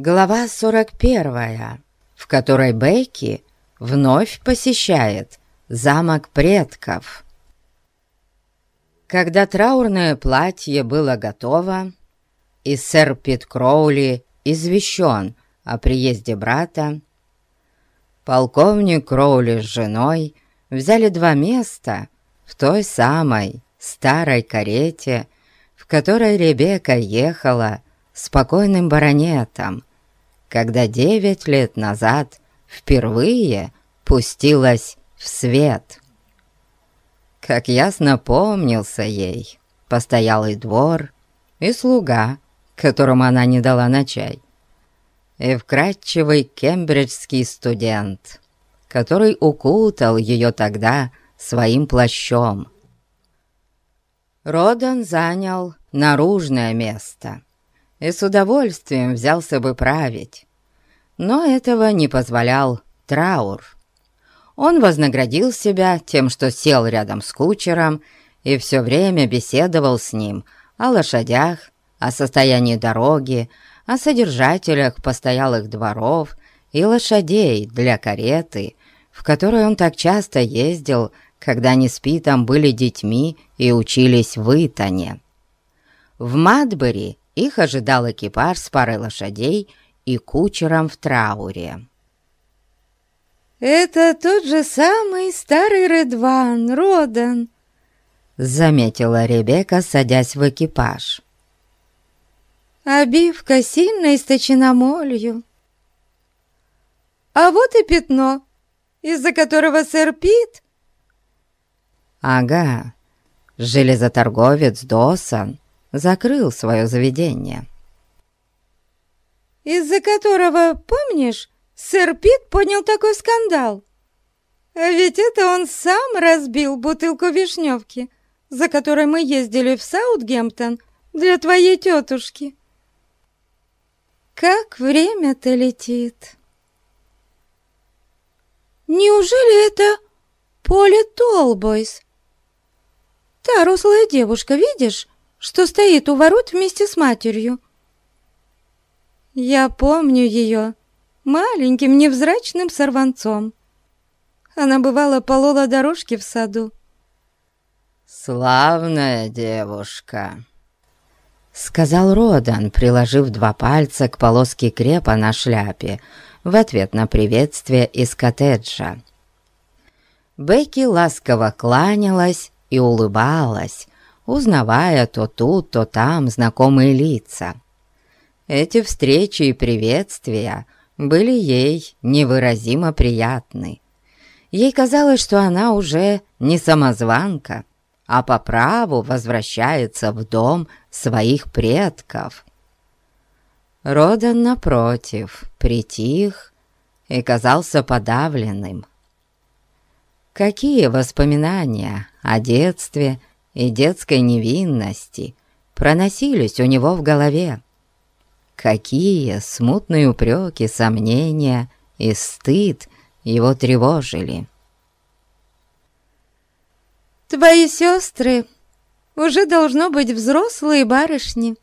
Глава 41, в которой Бейки вновь посещает замок предков. Когда траурное платье было готово, и сэр Пит Кроули извещен о приезде брата, полковник Кроули с женой взяли два места в той самой старой карете, в которой Ребекка ехала спокойным баронетом, когда девять лет назад впервые пустилась в свет. Как ясно помнился ей постоялый двор и слуга, которому она не дала на чай, и вкрадчивый кембриджский студент, который укутал ее тогда своим плащом. Родан занял наружное место и с удовольствием взялся бы править, но этого не позволял траур. Он вознаградил себя тем, что сел рядом с кучером и все время беседовал с ним о лошадях, о состоянии дороги, о содержателях постоялых дворов и лошадей для кареты, в которой он так часто ездил, когда они с Питом были детьми и учились в Итоне. В Мадбери их ожидал экипаж с парой лошадей и кучером в трауре. «Это тот же самый старый Редван, Родан», — заметила Ребекка, садясь в экипаж. «Обивка сильно источена молью. А вот и пятно, из-за которого сэр Пит...» «Ага, железоторговец Досан закрыл свое заведение» из-за которого, помнишь, сэр Пит поднял такой скандал? А ведь это он сам разбил бутылку вишневки, за которой мы ездили в Саутгемптон для твоей тетушки. Как время-то летит. Неужели это Поле Толбойс? Та рослая девушка, видишь, что стоит у ворот вместе с матерью? Я помню ее маленьким невзрачным сорванцом. Она бывала полола дорожки в саду. «Славная девушка», — сказал Родан, приложив два пальца к полоске крепа на шляпе в ответ на приветствие из коттеджа. Бекки ласково кланялась и улыбалась, узнавая то тут, то там знакомые лица. Эти встречи и приветствия были ей невыразимо приятны. Ей казалось, что она уже не самозванка, а по праву возвращается в дом своих предков. Родан, напротив, притих и казался подавленным. Какие воспоминания о детстве и детской невинности проносились у него в голове? Какие смутные упреки, сомнения и стыд его тревожили. «Твои сестры уже должно быть взрослые барышни»,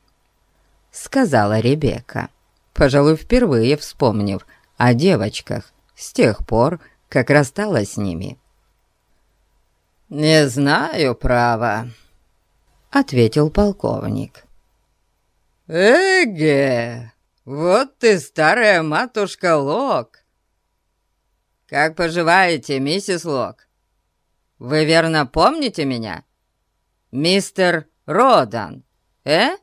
— сказала Ребекка, пожалуй, впервые вспомнив о девочках с тех пор, как рассталась с ними. «Не знаю, право», — ответил полковник. «Эге, вот ты старая матушка Лок!» «Как поживаете, миссис Лок? Вы верно помните меня? Мистер Родан, э?»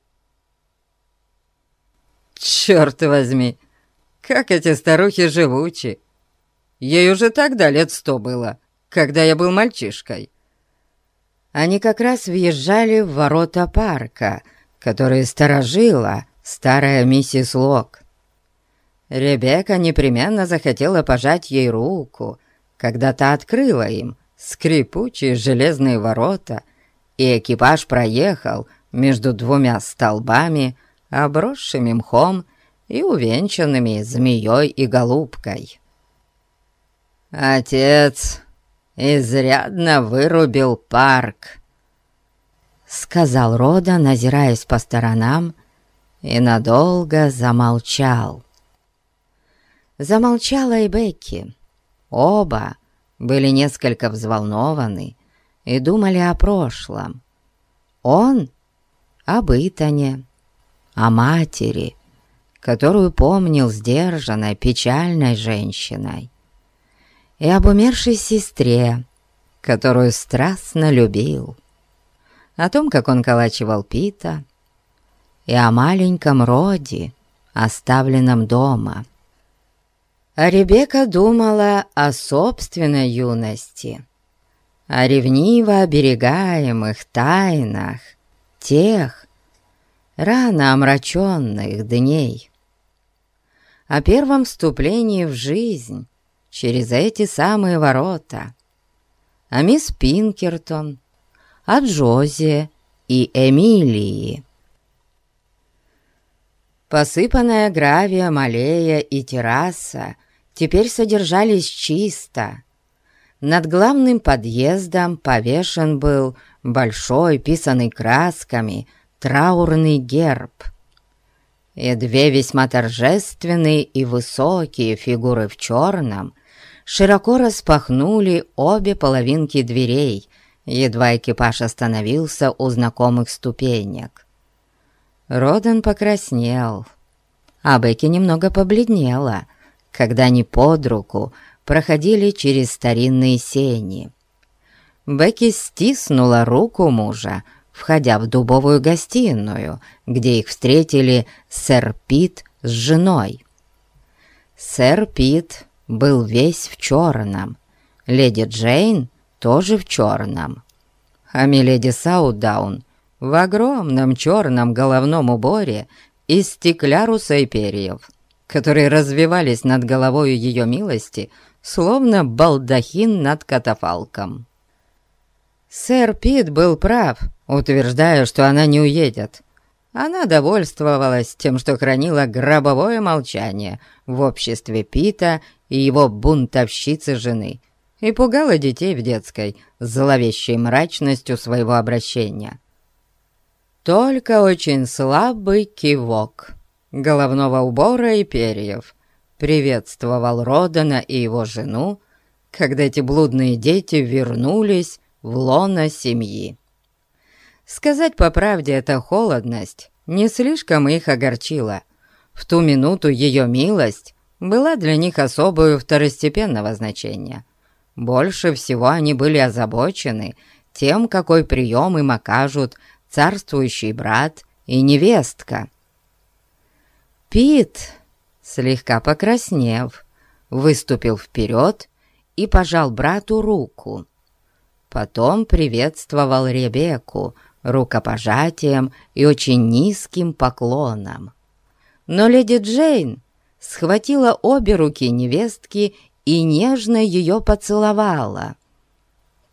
«Черт возьми, как эти старухи живучи! Ей уже тогда лет сто было, когда я был мальчишкой». Они как раз въезжали в ворота парка — которые сторожила старая миссис Лок. Ребекка непременно захотела пожать ей руку, когда та открыла им скрипучие железные ворота, и экипаж проехал между двумя столбами, обросшими мхом и увенчанными змеей и голубкой. Отец изрядно вырубил парк, сказал Рода, назираясь по сторонам, и надолго замолчал. Замолчала и Бекки. Оба были несколько взволнованы и думали о прошлом. Он об Итане, о матери, которую помнил сдержанной, печальной женщиной, и об умершей сестре, которую страстно любил, о том, как он калачивал Пита, и о маленьком роде, оставленном дома. А Ребекка думала о собственной юности, о ревниво оберегаемых тайнах тех рано омраченных дней, о первом вступлении в жизнь через эти самые ворота, о мисс Пинкертон, о Джозе и Эмилии. Посыпанная гравием аллея и терраса теперь содержались чисто. Над главным подъездом повешен был большой, писанный красками, траурный герб. И две весьма торжественные и высокие фигуры в черном широко распахнули обе половинки дверей, едва экипаж остановился у знакомых ступенек. Родан покраснел, а Бекки немного побледнела, когда они под руку проходили через старинные сени. Бекки стиснула руку мужа, входя в дубовую гостиную, где их встретили сэр Пит с женой. Сэр Пит был весь в черном, леди Джейн тоже в черном, а миледи Саудаун в огромном черном головном уборе из стекляруса и перьев, которые развивались над головой ее милости, словно балдахин над катафалком. Сэр Пит был прав, утверждая, что она не уедет. Она довольствовалась тем, что хранила гробовое молчание в обществе Пита и его бунтовщицы жены и пугала детей в детской зловещей мрачностью своего обращения. Только очень слабый кивок головного убора и перьев приветствовал Родана и его жену, когда эти блудные дети вернулись в лоно семьи. Сказать по правде, эта холодность не слишком их огорчила. В ту минуту ее милость была для них особую второстепенного значения. Больше всего они были озабочены тем, какой прием им окажут царствующий брат и невестка. Пит, слегка покраснев, выступил вперед и пожал брату руку. Потом приветствовал Ребекку рукопожатием и очень низким поклоном. Но леди Джейн схватила обе руки невестки и нежно ее поцеловала.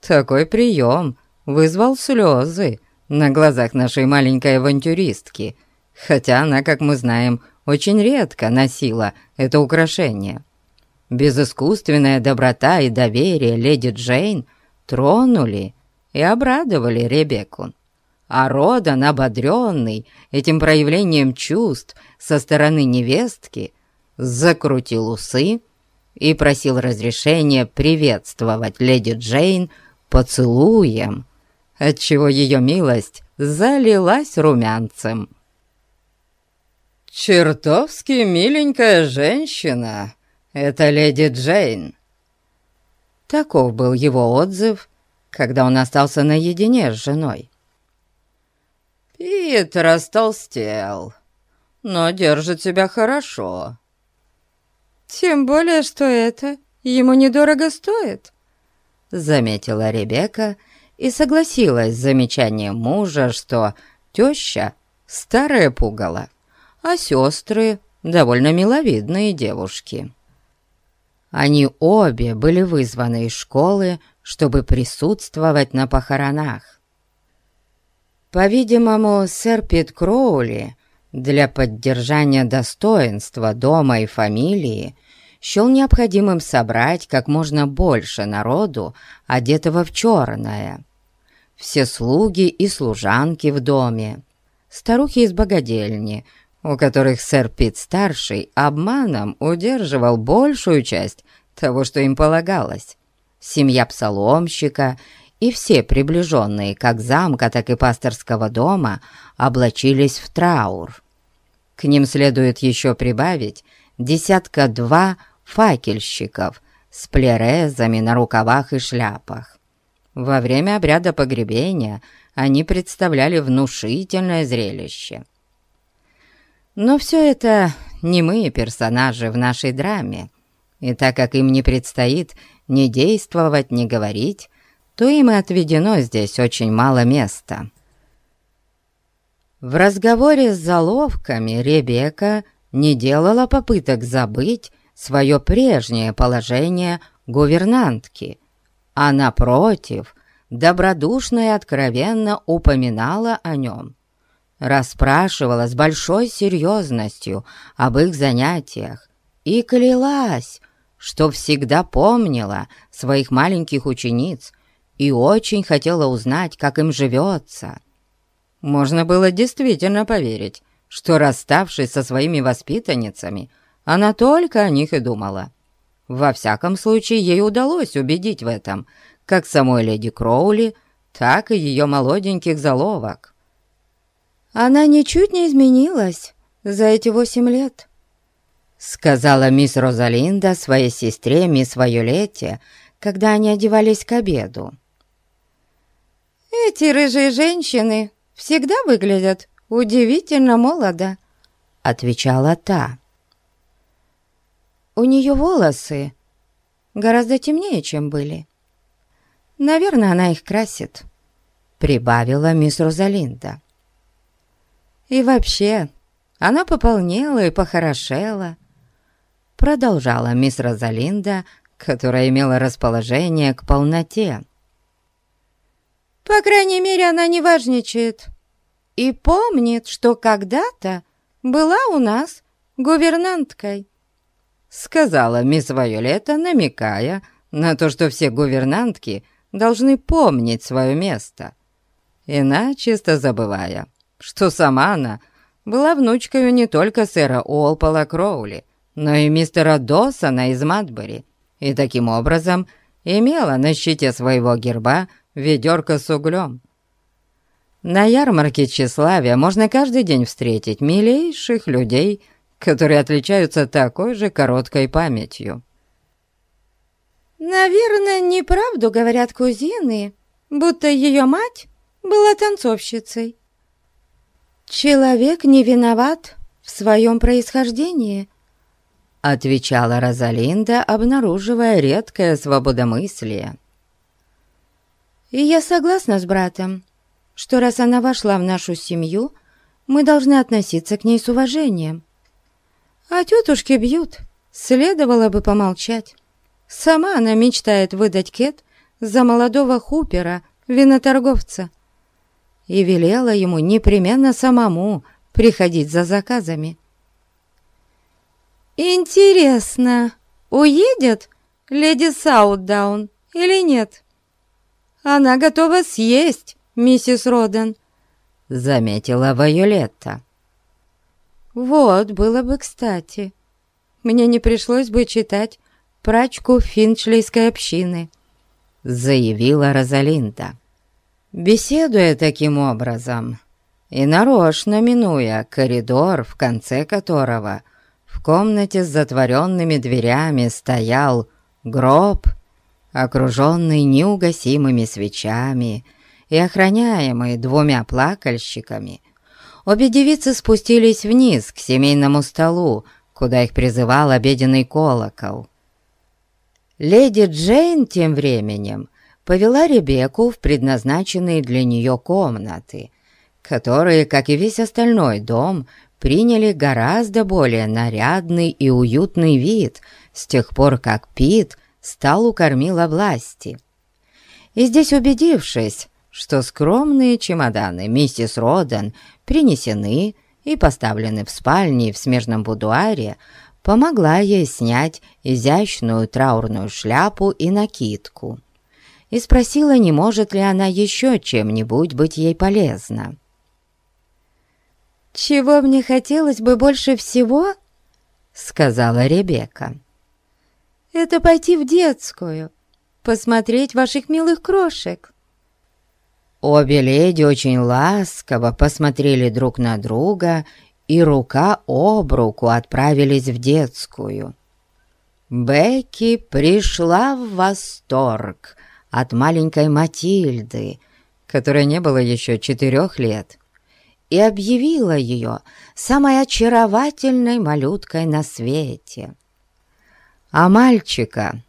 Такой прием вызвал слезы на глазах нашей маленькой авантюристки, хотя она, как мы знаем, очень редко носила это украшение. Безыскусственная доброта и доверие леди Джейн тронули и обрадовали Ребекку. А Родан, ободренный этим проявлением чувств со стороны невестки, закрутил усы и просил разрешения приветствовать леди Джейн поцелуем отчего ее милость залилась румянцем. «Чертовски миленькая женщина, это леди Джейн!» Таков был его отзыв, когда он остался наедине с женой. «Пит растолстел, но держит себя хорошо». «Тем более, что это ему недорого стоит», — заметила Ребекка, — и согласилась с замечанием мужа, что теща — старая пугало, а сестры — довольно миловидные девушки. Они обе были вызваны из школы, чтобы присутствовать на похоронах. По-видимому, сэр Пит Кроули для поддержания достоинства дома и фамилии счел необходимым собрать как можно больше народу, одетого в черное, все слуги и служанки в доме, старухи из богадельни, у которых сэр Пит-старший обманом удерживал большую часть того, что им полагалось. Семья псаломщика и все приближенные как замка, так и пасторского дома облачились в траур. К ним следует еще прибавить десятка-два факельщиков с плерезами на рукавах и шляпах. Во время обряда погребения они представляли внушительное зрелище. Но все это немые персонажи в нашей драме, и так как им не предстоит ни действовать, ни говорить, то им и отведено здесь очень мало места. В разговоре с заловками Ребека не делала попыток забыть свое прежнее положение гувернантки, а напротив, добродушно и откровенно упоминала о нем, расспрашивала с большой серьезностью об их занятиях и клялась, что всегда помнила своих маленьких учениц и очень хотела узнать, как им живется. Можно было действительно поверить, что, расставшись со своими воспитанницами, она только о них и думала. Во всяком случае, ей удалось убедить в этом как самой леди Кроули, так и ее молоденьких заловок. «Она ничуть не изменилась за эти восемь лет», — сказала мисс Розалинда своей сестре мисс Вайолетте, когда они одевались к обеду. «Эти рыжие женщины всегда выглядят удивительно молодо», — отвечала та. «У нее волосы гораздо темнее, чем были. Наверное, она их красит», — прибавила мисс Розалинда. «И вообще, она пополнела и похорошела», — продолжала мисс Розалинда, которая имела расположение к полноте. По крайней мере, она не важничает. И помнит, что когда-то была у нас гувернанткой», — сказала мисс Вайолета, намекая на то, что все гувернантки должны помнить свое место, иначе забывая, что сама она была внучкой не только сэра Уолпола Кроули, но и мистера Досона из Матбери, и таким образом имела на щите своего герба ведерко с углем. На ярмарке тщеславия можно каждый день встретить милейших людей, которые отличаются такой же короткой памятью. «Наверное, неправду говорят кузины, будто ее мать была танцовщицей. Человек не виноват в своем происхождении», — отвечала Розалинда, обнаруживая редкое свободомыслие. И я согласна с братом, что раз она вошла в нашу семью, мы должны относиться к ней с уважением. А тетушки бьют, следовало бы помолчать. Сама она мечтает выдать Кет за молодого хупера, виноторговца, и велела ему непременно самому приходить за заказами. «Интересно, уедет леди Саутдаун или нет?» Она готова съесть, миссис Роден», — заметила Вайолетта. «Вот, было бы кстати. Мне не пришлось бы читать прачку финчлейской общины», — заявила Розалинда. Беседуя таким образом и нарочно минуя коридор, в конце которого в комнате с затворенными дверями стоял гроб окруженный неугасимыми свечами и охраняемый двумя плакальщиками, обе девицы спустились вниз к семейному столу, куда их призывал обеденный колокол. Леди Джейн тем временем повела Ребекку в предназначенные для нее комнаты, которые, как и весь остальной дом, приняли гораздо более нарядный и уютный вид с тех пор, как Пит стал у кормила власти. И здесь убедившись, что скромные чемоданы миссис Роден принесены и поставлены в спальне и в смежном будуаре, помогла ей снять изящную траурную шляпу и накидку и спросила, не может ли она еще чем-нибудь быть ей полезна. чего мне хотелось бы больше всего, — сказала Ребекка, — это пойти в детскую, посмотреть ваших милых крошек». Обе леди очень ласково посмотрели друг на друга и рука об руку отправились в детскую. Бекки пришла в восторг от маленькой Матильды, которой не было еще четырех лет, и объявила ее самой очаровательной малюткой на свете. А мальчика,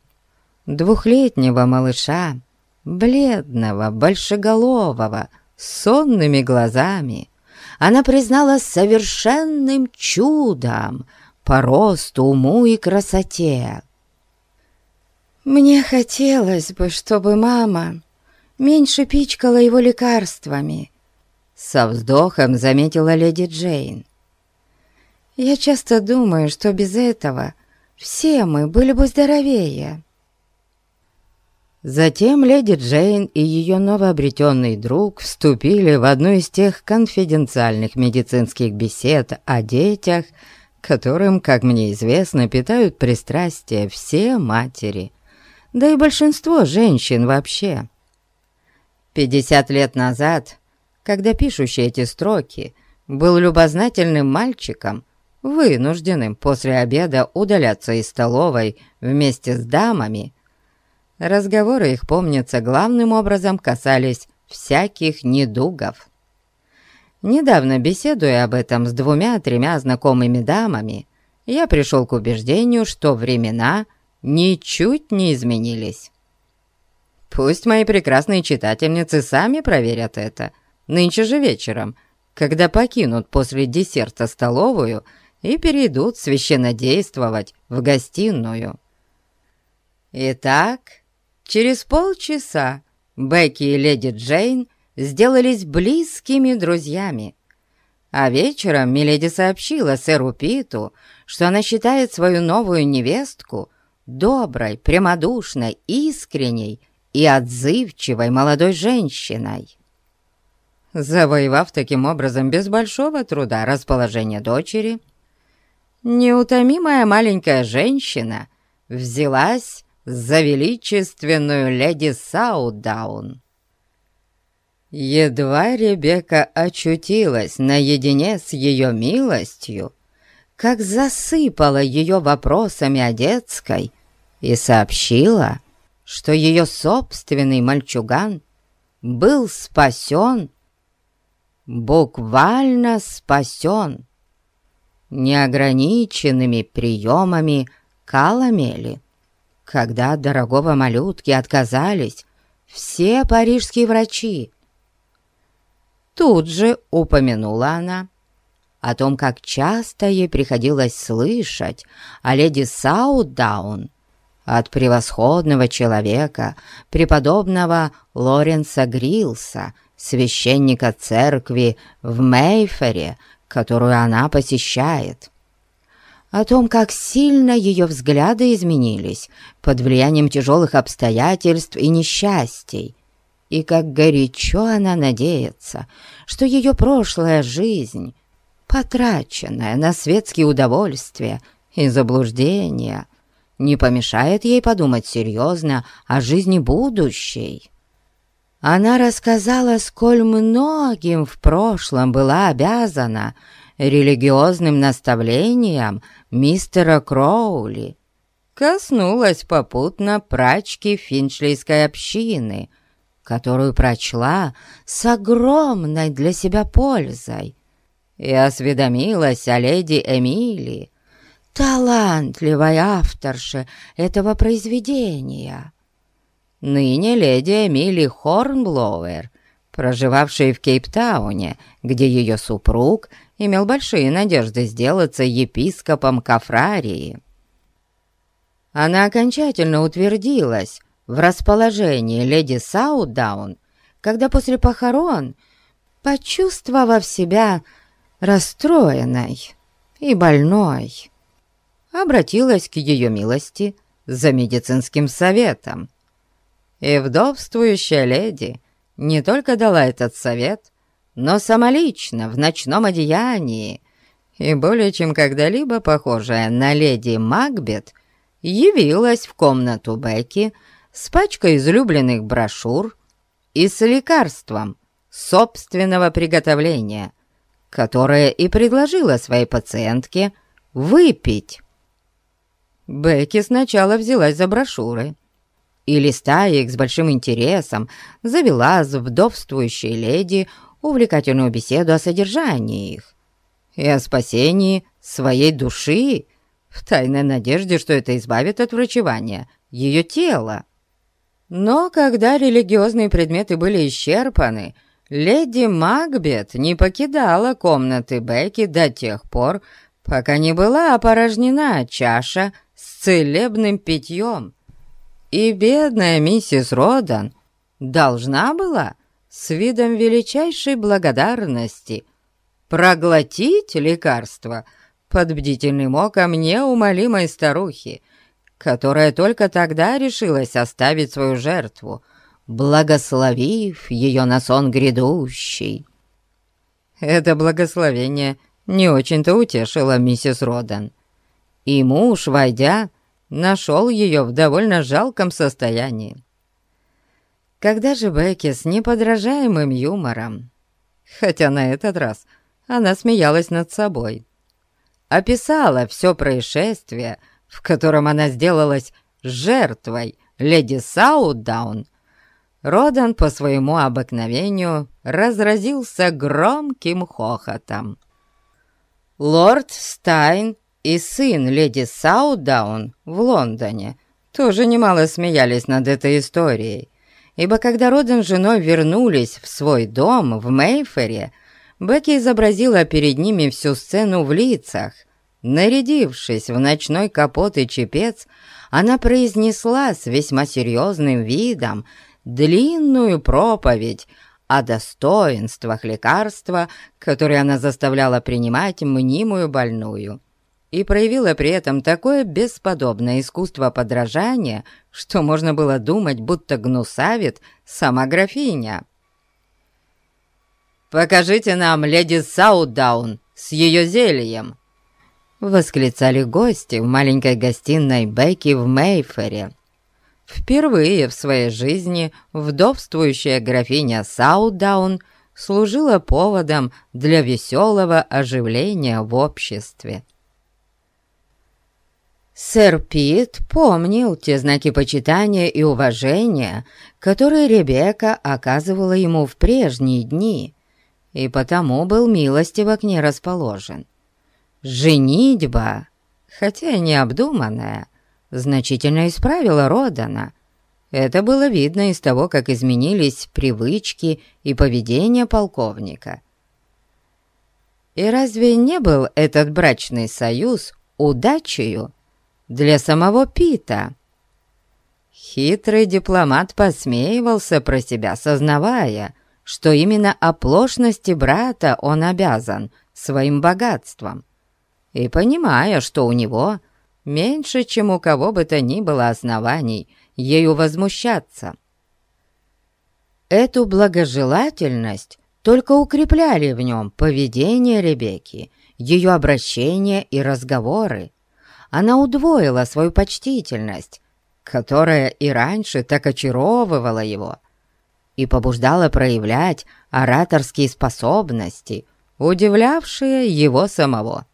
двухлетнего малыша, бледного, большеголового, с сонными глазами, она признала совершенным чудом по росту, уму и красоте. «Мне хотелось бы, чтобы мама меньше пичкала его лекарствами», со вздохом заметила леди Джейн. «Я часто думаю, что без этого все мы были бы здоровее». Затем леди Джейн и ее новообретенный друг вступили в одну из тех конфиденциальных медицинских бесед о детях, которым, как мне известно, питают пристрастие все матери, да и большинство женщин вообще. Пятьдесят лет назад, когда пишущий эти строки был любознательным мальчиком, вынужденным после обеда удаляться из столовой вместе с дамами, Разговоры их, помнится, главным образом касались всяких недугов. Недавно, беседуя об этом с двумя-тремя знакомыми дамами, я пришел к убеждению, что времена ничуть не изменились. Пусть мои прекрасные читательницы сами проверят это, нынче же вечером, когда покинут после десерта столовую и перейдут священнодействовать в гостиную. Итак, Через полчаса Бекки и леди Джейн сделались близкими друзьями. А вечером Миледи сообщила сэру Питу, что она считает свою новую невестку доброй, прямодушной, искренней и отзывчивой молодой женщиной. Завоевав таким образом без большого труда расположение дочери, неутомимая маленькая женщина взялась за величественную леди Саудаун. Едва Ребекка очутилась наедине с ее милостью, как засыпала ее вопросами о детской и сообщила, что ее собственный мальчуган был спасен, буквально спасен, неограниченными приемами каламели когда от дорогого малютки отказались все парижские врачи. Тут же упомянула она о том, как часто ей приходилось слышать о леди Саудаун от превосходного человека, преподобного Лоренса Грилса, священника церкви в Мейфере, которую она посещает о том, как сильно ее взгляды изменились под влиянием тяжелых обстоятельств и несчастий, и как горячо она надеется, что ее прошлая жизнь, потраченная на светские удовольствия и заблуждения, не помешает ей подумать серьезно о жизни будущей. Она рассказала, сколь многим в прошлом была обязана религиозным наставлениям мистера Кроули, коснулась попутно прачки финчлейской общины, которую прочла с огромной для себя пользой, и осведомилась о леди Эмили, талантливой авторше этого произведения. Ныне леди Эмили Хорнблоуэр, проживавшая в Кейптауне, где ее супруг имел большие надежды сделаться епископом Кафрарии. Она окончательно утвердилась в расположении леди Саудаун, когда после похорон, почувствовав себя расстроенной и больной, обратилась к ее милости за медицинским советом. И вдовствующая леди не только дала этот совет, но самолично, в ночном одеянии, и более чем когда-либо похожая на леди Макбет, явилась в комнату Бекки с пачкой излюбленных брошюр и с лекарством собственного приготовления, которое и предложила своей пациентке выпить. Бекки сначала взялась за брошюры и, листая их с большим интересом, завела с вдовствующей леди увлекательную беседу о содержании их и о спасении своей души, в тайной надежде, что это избавит от врачевания ее тела. Но когда религиозные предметы были исчерпаны, леди Макбет не покидала комнаты Бекки до тех пор, пока не была опорожнена чаша с целебным питьем. И бедная миссис Родан должна была с видом величайшей благодарности проглотить лекарство под бдительным оком неумолимой старухи, которая только тогда решилась оставить свою жертву, благословив ее на сон грядущий. Это благословение не очень-то утешило миссис Родан и муж, войдя, нашел ее в довольно жалком состоянии. Когда же Бекки с неподражаемым юмором, хотя на этот раз она смеялась над собой, описала все происшествие, в котором она сделалась жертвой леди Саудаун, Родан по своему обыкновению разразился громким хохотом. Лорд Стайн и сын леди Саудаун в Лондоне тоже немало смеялись над этой историей, ибо когда Роден с женой вернулись в свой дом в Мейфере, Бекки изобразила перед ними всю сцену в лицах. Нарядившись в ночной капот и чепец, она произнесла с весьма серьезным видом длинную проповедь о достоинствах лекарства, которое она заставляла принимать мнимую больную и проявила при этом такое бесподобное искусство подражания, что можно было думать, будто гнусавит сама графиня. «Покажите нам леди Саудаун с ее зельем!» Восклицали гости в маленькой гостиной Бекки в Мейфере. Впервые в своей жизни вдовствующая графиня Саудаун служила поводом для веселого оживления в обществе. Сэр Пит помнил те знаки почитания и уважения, которые Ребекка оказывала ему в прежние дни, и потому был милостиво к ней расположен. Женитьба, хотя и необдуманная, значительно исправила Родана. Это было видно из того, как изменились привычки и поведение полковника. И разве не был этот брачный союз удачею для самого Пита. Хитрый дипломат посмеивался про себя, сознавая, что именно оплошности брата он обязан своим богатством, и понимая, что у него меньше, чем у кого бы то ни было оснований ею возмущаться. Эту благожелательность только укрепляли в нем поведение Ребекки, ее обращения и разговоры она удвоила свою почтительность, которая и раньше так очаровывала его, и побуждала проявлять ораторские способности, удивлявшие его самого.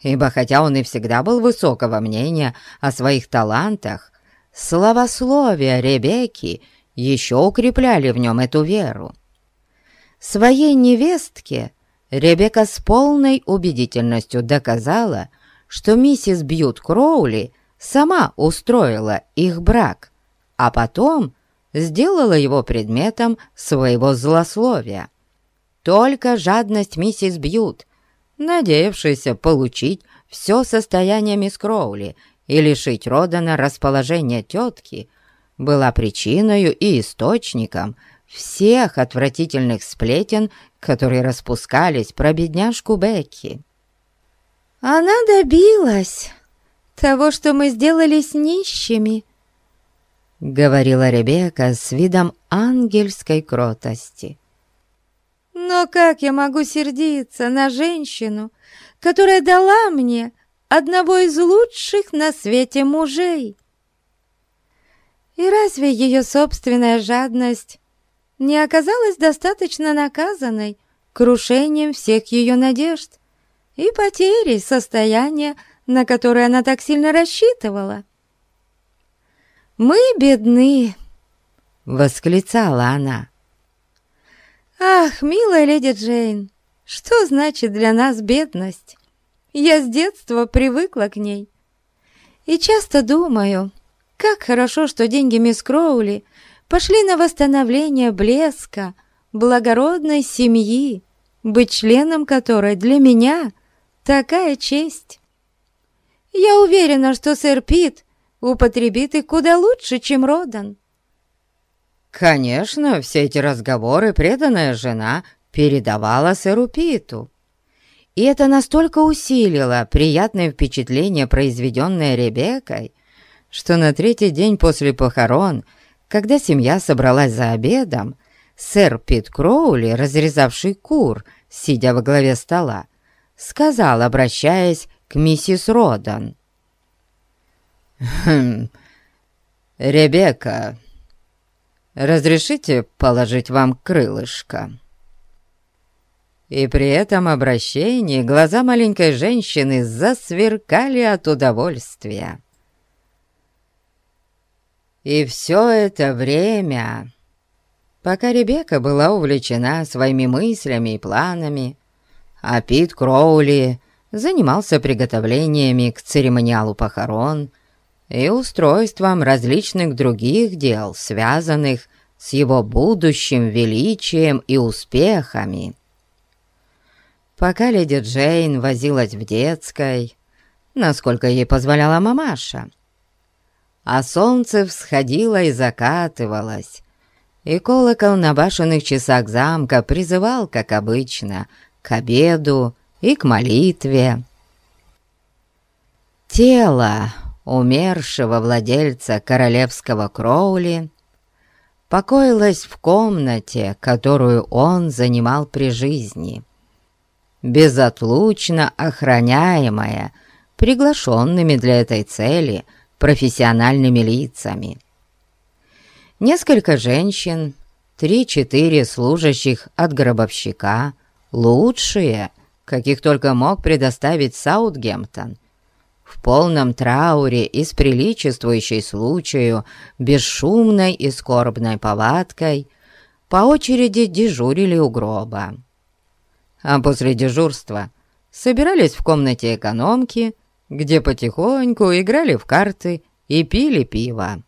Ибо хотя он и всегда был высокого мнения о своих талантах, словословия Ребекки еще укрепляли в нем эту веру. Своей невестке Ребекка с полной убедительностью доказала, что миссис Бьют Кроули сама устроила их брак, а потом сделала его предметом своего злословия. Только жадность миссис Бьют, надеявшаяся получить все состояние мисс Кроули и лишить Родана расположения тетки, была причиной и источником всех отвратительных сплетен, которые распускались про бедняжку Бекки. Она добилась того, что мы сделались нищими, — говорила Ребекка с видом ангельской кротости. Но как я могу сердиться на женщину, которая дала мне одного из лучших на свете мужей? И разве ее собственная жадность не оказалась достаточно наказанной крушением всех ее надежд и потерей состояния, на которое она так сильно рассчитывала? «Мы бедны!» — восклицала она. «Ах, милая леди Джейн, что значит для нас бедность? Я с детства привыкла к ней. И часто думаю, как хорошо, что деньги мисс Кроули пошли на восстановление блеска, благородной семьи, быть членом которой для меня такая честь. Я уверена, что сэр Пит употребит их куда лучше, чем Родан. Конечно, все эти разговоры преданная жена передавала сэру Питу. И это настолько усилило приятное впечатление, произведенное Ребеккой, что на третий день после похорон, когда семья собралась за обедом, сэр Пит Кроули, разрезавший кур, сидя во главе стола, сказал, обращаясь к миссис Родан. «Хм, Ребекка, разрешите положить вам крылышко?» И при этом обращении глаза маленькой женщины засверкали от удовольствия. И все это время, пока Ребекка была увлечена своими мыслями и планами, а Пит Кроули занимался приготовлениями к церемониалу похорон и устройством различных других дел, связанных с его будущим величием и успехами. Пока леди Джейн возилась в детской, насколько ей позволяла мамаша, а солнце всходило и закатывалось, и колокол на башенных часах замка призывал, как обычно, к обеду и к молитве. Тело умершего владельца королевского Кроули покоилось в комнате, которую он занимал при жизни, безотлучно охраняемая приглашенными для этой цели профессиональными лицами. Несколько женщин, три-четыре служащих от гробовщика, лучшие, каких только мог предоставить Саутгемптон, в полном трауре и с приличествующей случаю, бесшумной и скорбной повадкой, по очереди дежурили у гроба. А после дежурства собирались в комнате экономки, где потихоньку играли в карты и пили пиво.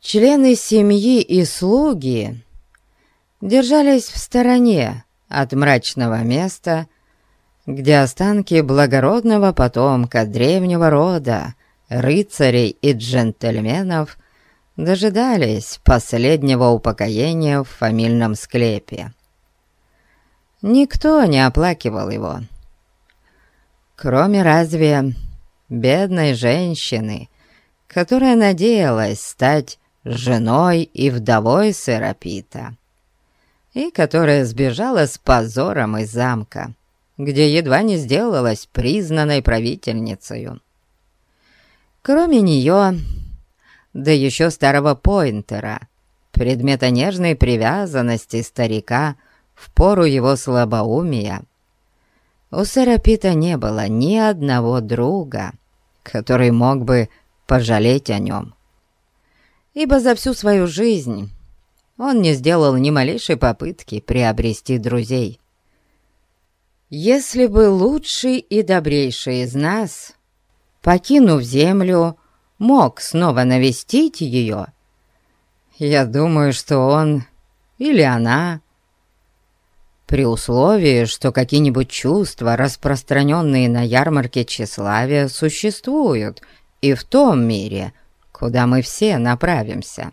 Члены семьи и слуги держались в стороне от мрачного места, где останки благородного потомка древнего рода, рыцарей и джентльменов дожидались последнего упокоения в фамильном склепе. Никто не оплакивал его. Кроме разве бедной женщины, которая надеялась стать женой и вдовой Серапита и которая сбежала с позором из замка, где едва не сделалась признанной правительницей. Кроме нее, да еще старого Пойнтера, предмета нежной привязанности старика в пору его слабоумия, у сэра Пита не было ни одного друга, который мог бы пожалеть о нем. Ибо за всю свою жизнь он не сделал ни малейшей попытки приобрести друзей. Если бы лучший и добрейший из нас, покинув землю, мог снова навестить ее, я думаю, что он или она, при условии, что какие-нибудь чувства, распространенные на ярмарке тщеславия, существуют и в том мире, куда мы все направимся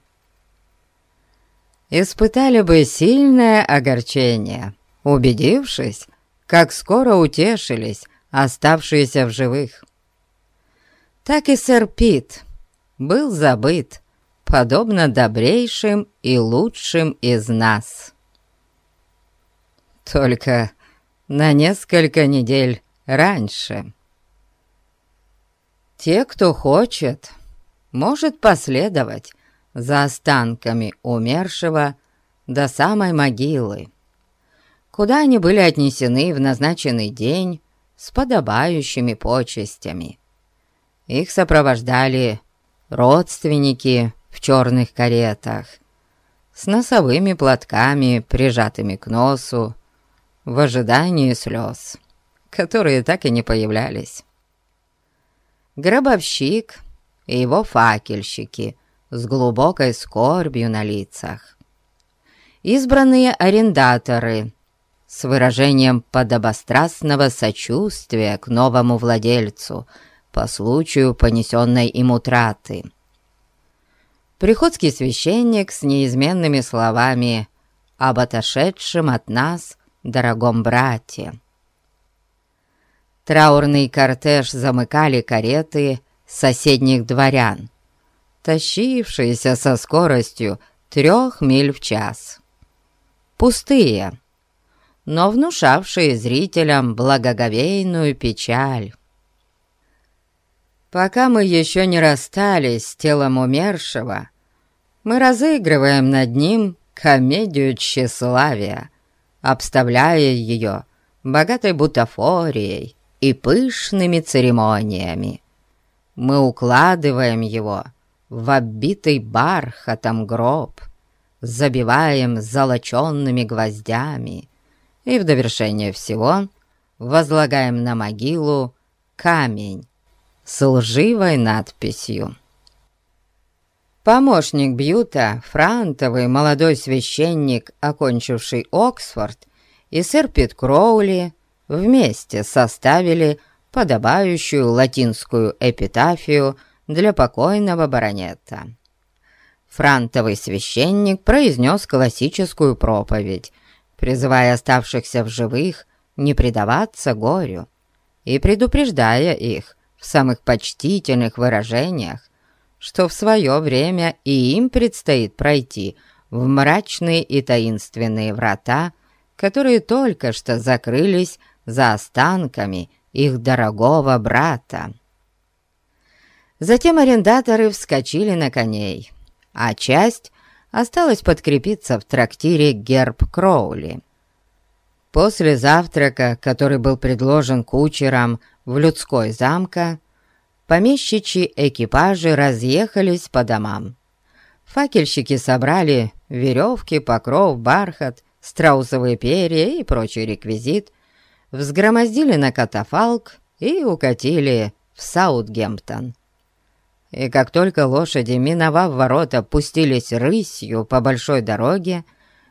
испытали бы сильное огорчение, убедившись, как скоро утешились оставшиеся в живых. Так и сэр Пит был забыт, подобно добрейшим и лучшим из нас. только на несколько недель раньше. Те, кто хочет, может последовать за останками умершего до самой могилы, куда они были отнесены в назначенный день с подобающими почестями. Их сопровождали родственники в черных каретах, с носовыми платками, прижатыми к носу, в ожидании слез, которые так и не появлялись. Гробовщик и его факельщики с глубокой скорбью на лицах. Избранные арендаторы с выражением подобострастного сочувствия к новому владельцу по случаю понесенной им утраты. Приходский священник с неизменными словами об отошедшем от нас дорогом брате. Траурный кортеж замыкали кареты соседних дворян, тащившиеся со скоростью трех миль в час. Пустые, но внушавшие зрителям благоговейную печаль. Пока мы еще не расстались с телом умершего, мы разыгрываем над ним комедию тщеславия, обставляя ее богатой бутафорией и пышными церемониями. Мы укладываем его в оббитый бархатом гроб, забиваем золоченными гвоздями и в довершение всего возлагаем на могилу камень с лживой надписью. Помощник Бьюта, франтовый молодой священник, окончивший Оксфорд, и сэр Пит Кроули вместе составили подобающую латинскую эпитафию для покойного баронета. Франтовый священник произнес классическую проповедь, призывая оставшихся в живых не предаваться горю и предупреждая их в самых почтительных выражениях, что в свое время и им предстоит пройти в мрачные и таинственные врата, которые только что закрылись за останками их дорогого брата. Затем арендаторы вскочили на коней, а часть осталась подкрепиться в трактире «Герб Кроули». После завтрака, который был предложен кучерам в людской замка, помещичьи экипажи разъехались по домам. Факельщики собрали веревки, покров, бархат, страусовые перья и прочий реквизит, взгромоздили на катафалк и укатили в Саутгемптон и как только лошади, миновав ворота, пустились рысью по большой дороге,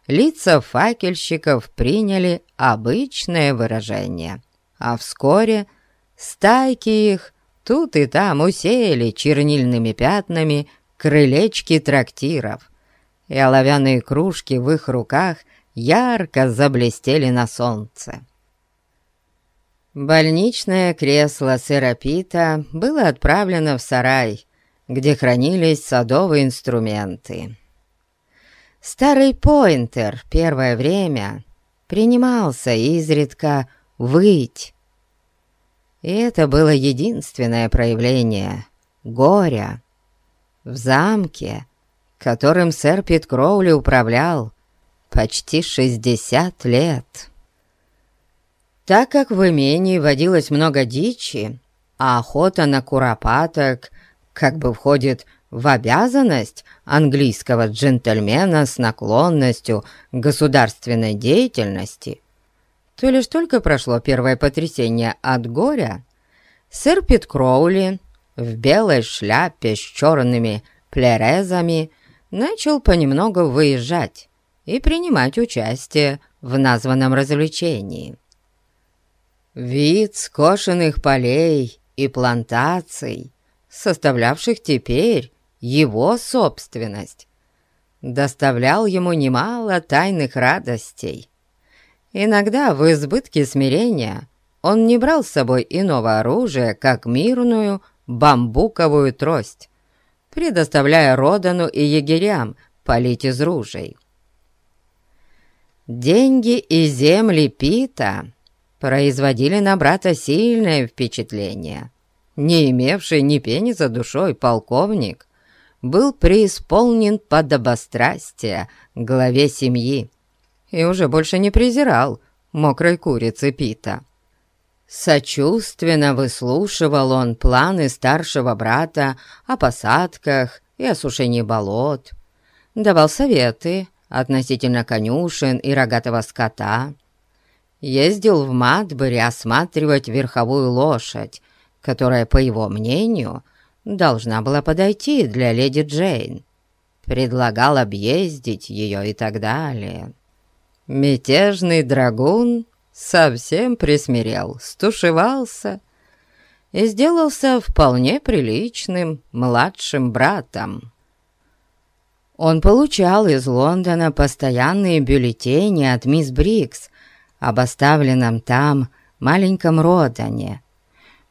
лица факельщиков приняли обычное выражение. А вскоре стайки их тут и там усеяли чернильными пятнами крылечки трактиров, и оловянные кружки в их руках ярко заблестели на солнце. Больничное кресло Серапита было отправлено в сарай, где хранились садовые инструменты. Старый Пойнтер первое время принимался изредка выть. И это было единственное проявление горя в замке, которым сэр Пит Кроули управлял почти 60 лет. Так как в имении водилось много дичи, а охота на куропаток как бы входит в обязанность английского джентльмена с наклонностью к государственной деятельности, то лишь только прошло первое потрясение от горя, сэр Пит Кроули в белой шляпе с черными плерезами начал понемногу выезжать и принимать участие в названном развлечении. Вид скошенных полей и плантаций составлявших теперь его собственность, доставлял ему немало тайных радостей. Иногда в избытке смирения он не брал с собой иного оружия, как мирную бамбуковую трость, предоставляя Родану и егерям полить из ружей. Деньги и земли Пита производили на брата сильное впечатление. Не имевший ни пени за душой полковник был преисполнен подобострастия главе семьи и уже больше не презирал мокрой курицы Пита. Сочувственно выслушивал он планы старшего брата о посадках и осушении болот, давал советы относительно конюшен и рогатого скота, ездил в Матбери осматривать верховую лошадь, которая, по его мнению, должна была подойти для леди Джейн, предлагал объездить ее и так далее. Мятежный драгун совсем присмирел, стушевался и сделался вполне приличным младшим братом. Он получал из Лондона постоянные бюллетени от мисс Брикс об оставленном там маленьком Родане.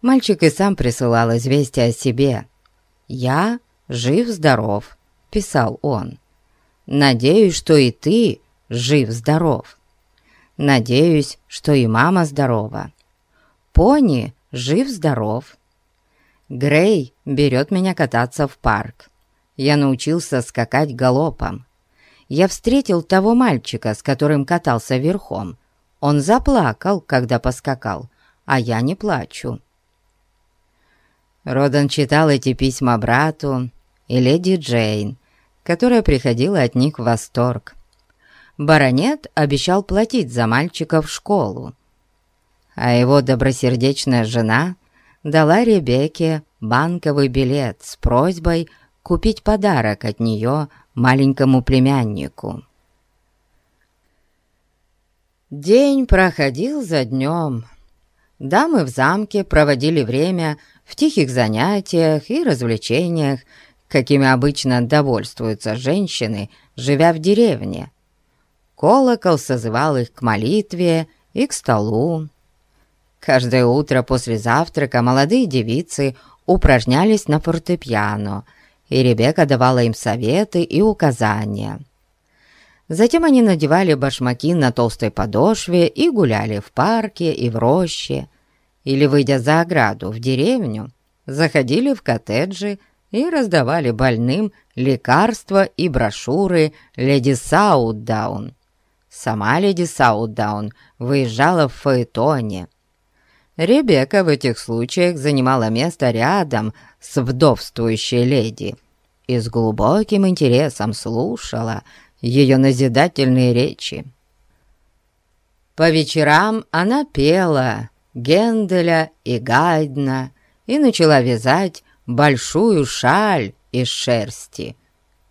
Мальчик и сам присылал известие о себе. «Я жив-здоров», — писал он. «Надеюсь, что и ты жив-здоров». Надеюсь, что и мама здорова. Пони жив-здоров. Грей берет меня кататься в парк. Я научился скакать галопом. Я встретил того мальчика, с которым катался верхом. Он заплакал, когда поскакал, а я не плачу. Родан читал эти письма брату и леди Джейн, которая приходила от них в восторг баронет обещал платить за мальчика в школу. А его добросердечная жена дала Ребекке банковый билет с просьбой купить подарок от нее маленькому племяннику. День проходил за днем. Дамы в замке проводили время в тихих занятиях и развлечениях, какими обычно довольствуются женщины, живя в деревне, Колокол созывал их к молитве и к столу. Каждое утро после завтрака молодые девицы упражнялись на фортепиано, и Ребекка давала им советы и указания. Затем они надевали башмаки на толстой подошве и гуляли в парке и в роще, или, выйдя за ограду в деревню, заходили в коттеджи и раздавали больным лекарства и брошюры леди Саутдаун. Сама леди Саутдаун выезжала в Фаэтоне. Ребекка в этих случаях занимала место рядом с вдовствующей леди и с глубоким интересом слушала ее назидательные речи. По вечерам она пела Генделя и Гайдна и начала вязать большую шаль из шерсти,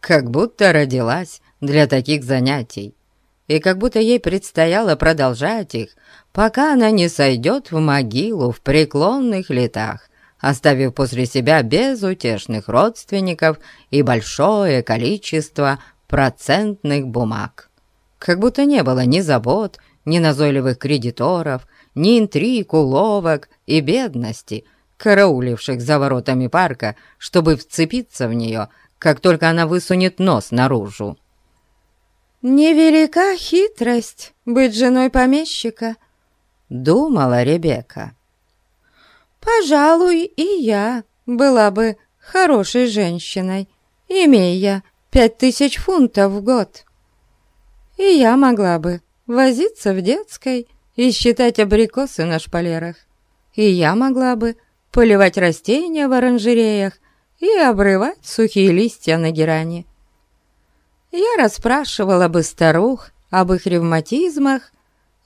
как будто родилась для таких занятий и как будто ей предстояло продолжать их, пока она не сойдет в могилу в преклонных летах, оставив после себя безутешных родственников и большое количество процентных бумаг. Как будто не было ни забот, ни назойливых кредиторов, ни интриг, уловок и бедности, карауливших за воротами парка, чтобы вцепиться в нее, как только она высунет нос наружу. «Невелика хитрость быть женой помещика», — думала Ребекка. «Пожалуй, и я была бы хорошей женщиной, имея пять тысяч фунтов в год. И я могла бы возиться в детской и считать абрикосы на шпалерах. И я могла бы поливать растения в оранжереях и обрывать сухие листья на герани я расспрашивала бы старух об их ревматизмах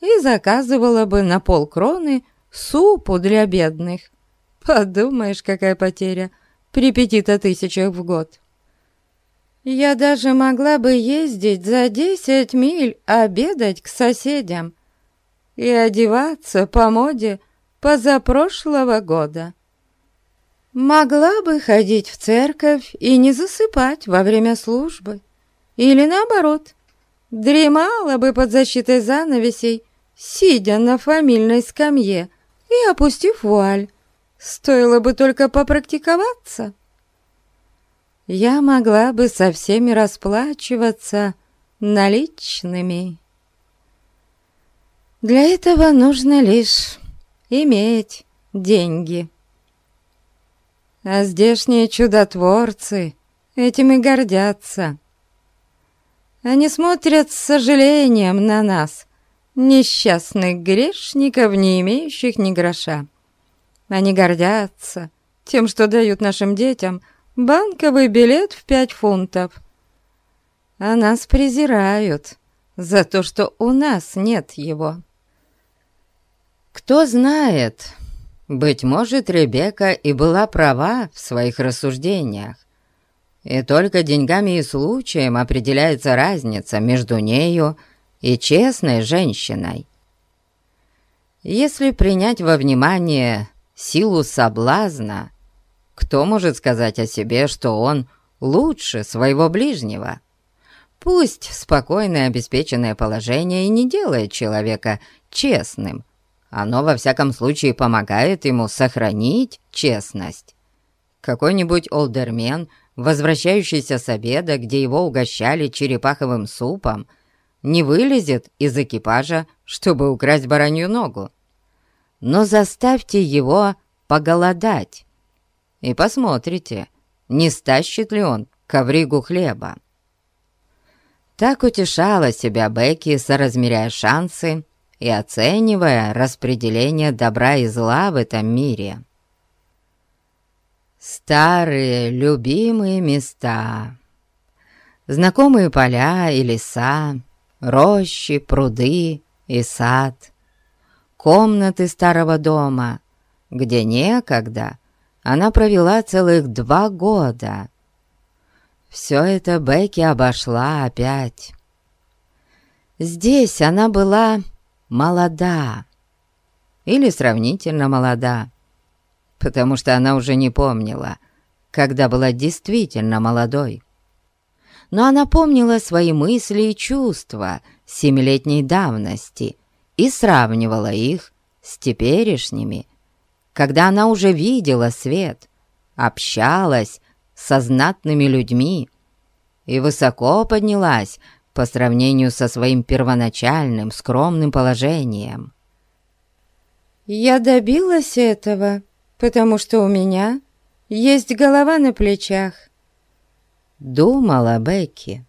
и заказывала бы на полкроны супу для бедных. Подумаешь, какая потеря при пяти-то тысячах в год. Я даже могла бы ездить за десять миль обедать к соседям и одеваться по моде позапрошлого года. Могла бы ходить в церковь и не засыпать во время службы. Или наоборот, дремала бы под защитой занавесей, сидя на фамильной скамье и опустив вуаль. Стоило бы только попрактиковаться. Я могла бы со всеми расплачиваться наличными. Для этого нужно лишь иметь деньги. А здешние чудотворцы этим и гордятся. Они смотрят с сожалением на нас, несчастных грешников, не имеющих ни гроша. Они гордятся тем, что дают нашим детям банковый билет в пять фунтов. А нас презирают за то, что у нас нет его. Кто знает, быть может, Ребекка и была права в своих рассуждениях. И только деньгами и случаем определяется разница между нею и честной женщиной. Если принять во внимание силу соблазна, кто может сказать о себе, что он лучше своего ближнего? Пусть спокойное обеспеченное положение и не делает человека честным, оно во всяком случае помогает ему сохранить честность. Какой-нибудь олдермен, возвращающийся с обеда, где его угощали черепаховым супом, не вылезет из экипажа, чтобы украсть баранью ногу. Но заставьте его поголодать, и посмотрите, не стащит ли он ковригу хлеба. Так утешала себя Бекки, соразмеряя шансы и оценивая распределение добра и зла в этом мире. Старые любимые места, знакомые поля и леса, рощи, пруды и сад, комнаты старого дома, где некогда она провела целых два года. Все это Бекки обошла опять. Здесь она была молода. Или сравнительно молода. Потому что она уже не помнила, когда была действительно молодой. Но она помнила свои мысли и чувства семилетней давности и сравнивала их с теперешними, когда она уже видела свет, общалась со знатными людьми и высоко поднялась по сравнению со своим первоначальным скромным положением. «Я добилась этого, потому что у меня есть голова на плечах», — думала Бекки.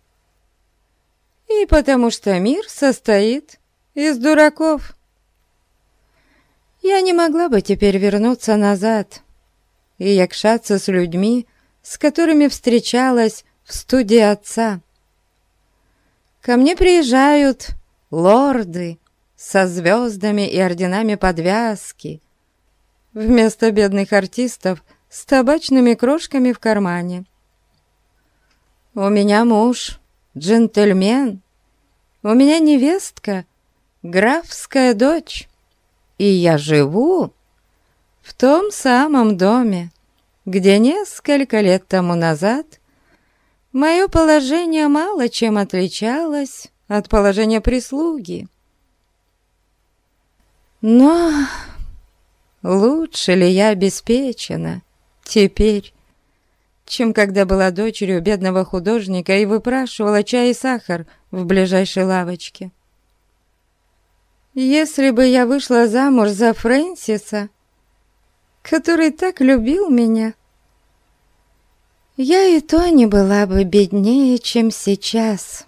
«И потому что мир состоит из дураков. Я не могла бы теперь вернуться назад и якшаться с людьми, с которыми встречалась в студии отца. Ко мне приезжают лорды со звездами и орденами подвязки, вместо бедных артистов с табачными крошками в кармане. У меня муж, джентльмен, у меня невестка, графская дочь, и я живу в том самом доме, где несколько лет тому назад Мое положение мало чем отличалось от положения прислуги. Но лучше ли я обеспечена теперь, чем когда была дочерью бедного художника и выпрашивала чай и сахар в ближайшей лавочке? Если бы я вышла замуж за Фрэнсиса, который так любил меня, я и то не была бы беднее, чем сейчас.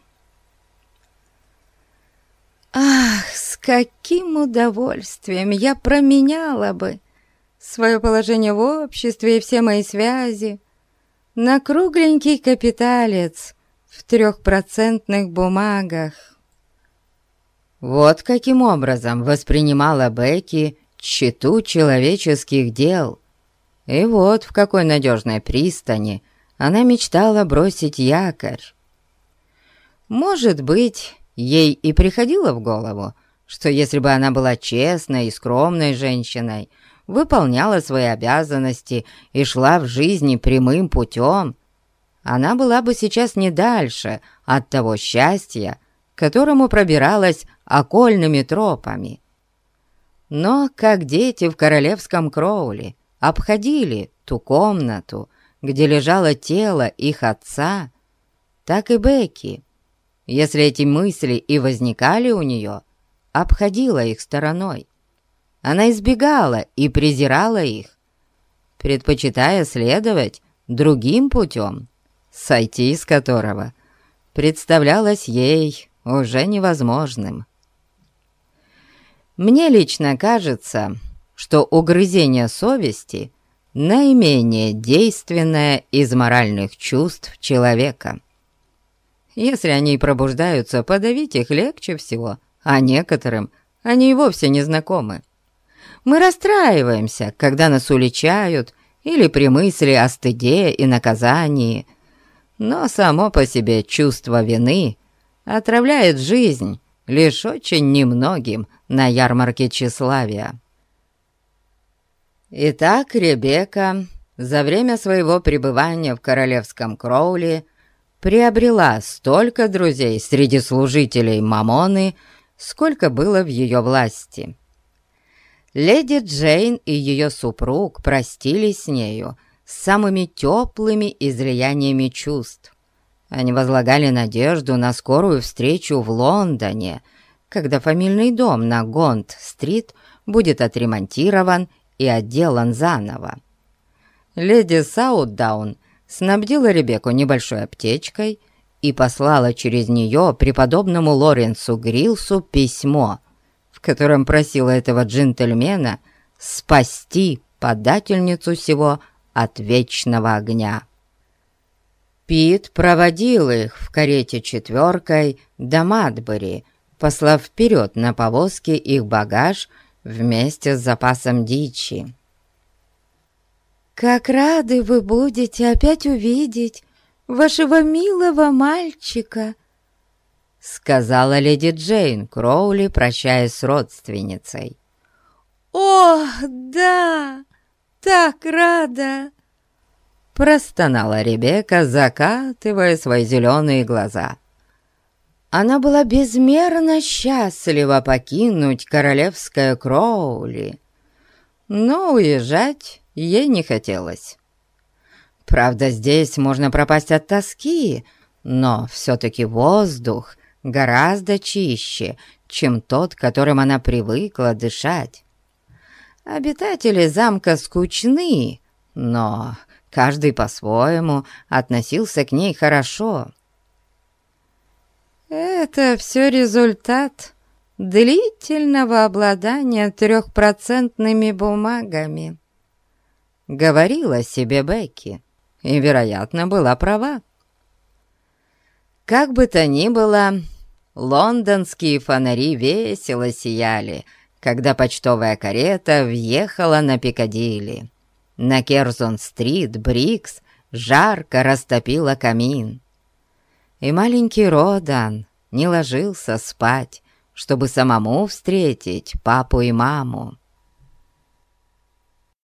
Ах, с каким удовольствием я променяла бы свое положение в обществе и все мои связи на кругленький капиталец в трехпроцентных бумагах. Вот каким образом воспринимала Бекки читу человеческих дел. И вот в какой надежной пристани она мечтала бросить якорь. Может быть, ей и приходило в голову, что если бы она была честной и скромной женщиной, выполняла свои обязанности и шла в жизни прямым путем, она была бы сейчас не дальше от того счастья, которому пробиралась окольными тропами. Но как дети в королевском Кроуле обходили ту комнату, где лежало тело их отца, так и Бекки. Если эти мысли и возникали у нее, обходила их стороной. Она избегала и презирала их, предпочитая следовать другим путем, сойти из которого представлялось ей уже невозможным. Мне лично кажется, что угрызение совести – наименее действенное из моральных чувств человека. Если они пробуждаются, подавить их легче всего, а некоторым они и вовсе не знакомы. Мы расстраиваемся, когда нас уличают или при мысли о стыде и наказании, но само по себе чувство вины отравляет жизнь лишь очень немногим на ярмарке тщеславия. Итак, Ребекка за время своего пребывания в королевском Кроули приобрела столько друзей среди служителей Мамоны, сколько было в ее власти. Леди Джейн и ее супруг простились с нею с самыми теплыми излияниями чувств. Они возлагали надежду на скорую встречу в Лондоне, когда фамильный дом на Гонд-стрит будет отремонтирован и отделан заново. Леди Саутдаун снабдила Ребекку небольшой аптечкой и послала через нее преподобному Лоренсу Грилсу письмо, в котором просила этого джентльмена спасти подательницу сего от вечного огня. Пит проводил их в карете четверкой до Мадбери, послав вперед на повозке их багаж вместе с запасом дичи. «Как рады вы будете опять увидеть вашего милого мальчика!» Сказала леди Джейн Кроули, прощаясь с родственницей. «О, да! Так рада!» Простонала Ребекка, закатывая свои зеленые глаза. Она была безмерно счастлива покинуть королевское Кроули, но уезжать ей не хотелось. Правда, здесь можно пропасть от тоски, но все-таки воздух гораздо чище, чем тот, которым она привыкла дышать. Обитатели замка скучны, но каждый по-своему относился к ней хорошо. Это все результат длительного обладания трехпроцентными бумагами. Говорила себе Бекки, и, вероятно, была права. Как бы то ни было, лондонские фонари весело сияли, когда почтовая карета въехала на Пикадилли. На Керзон-стрит Брикс жарко растопила камин и маленький Родан не ложился спать, чтобы самому встретить папу и маму.